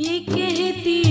یہ کہتی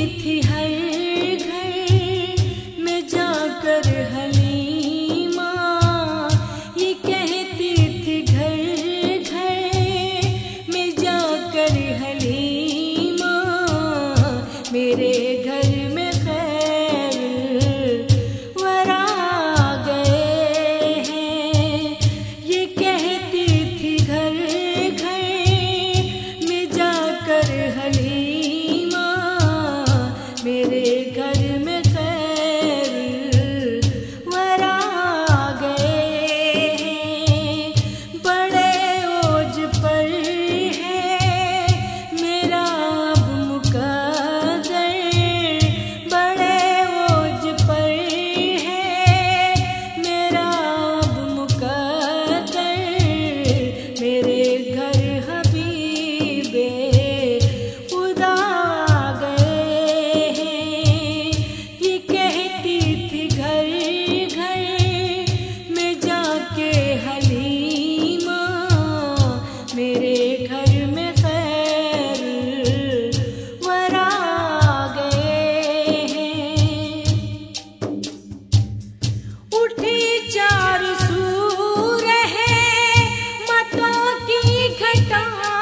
کی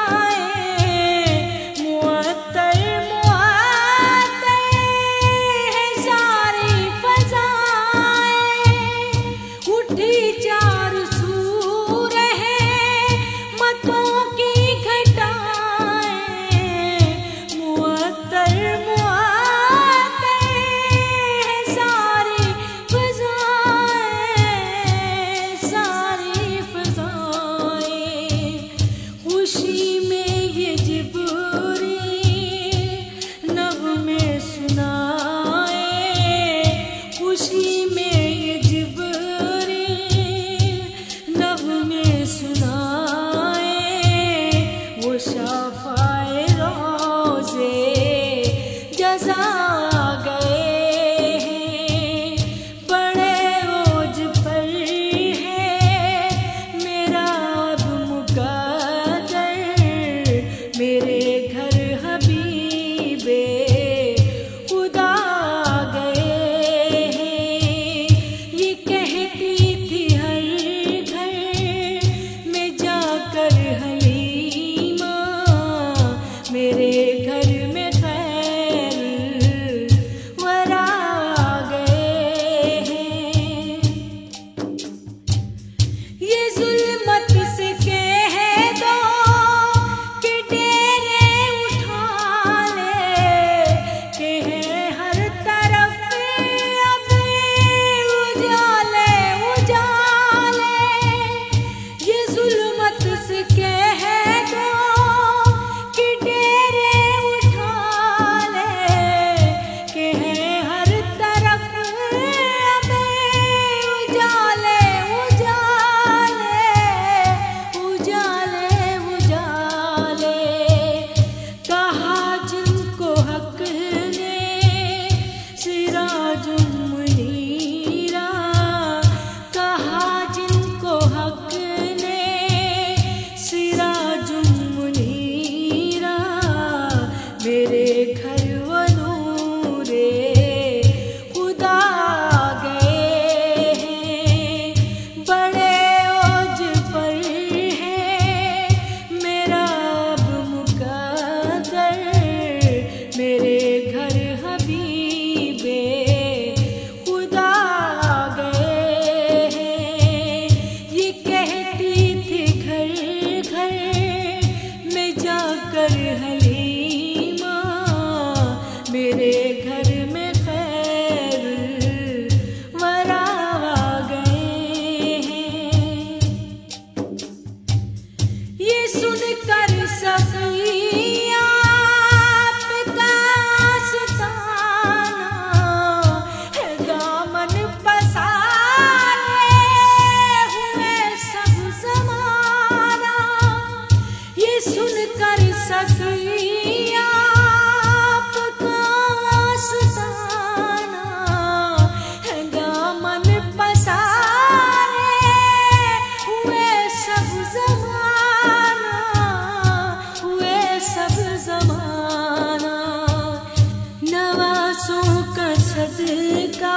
سانسوں کا صدقہ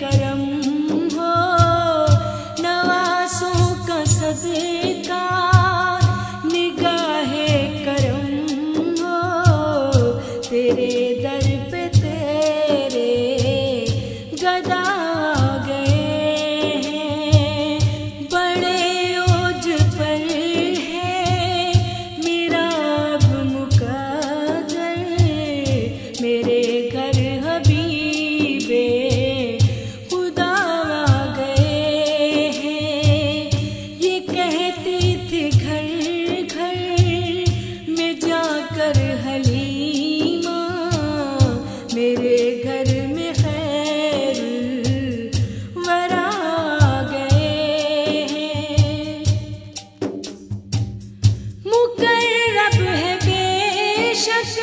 کرم ہو۔ کا کرم ہو۔ تیرے کر حلیمہ میرے گھر میں خیر ورا گئے ہیں۔ مقرب ہے بے شک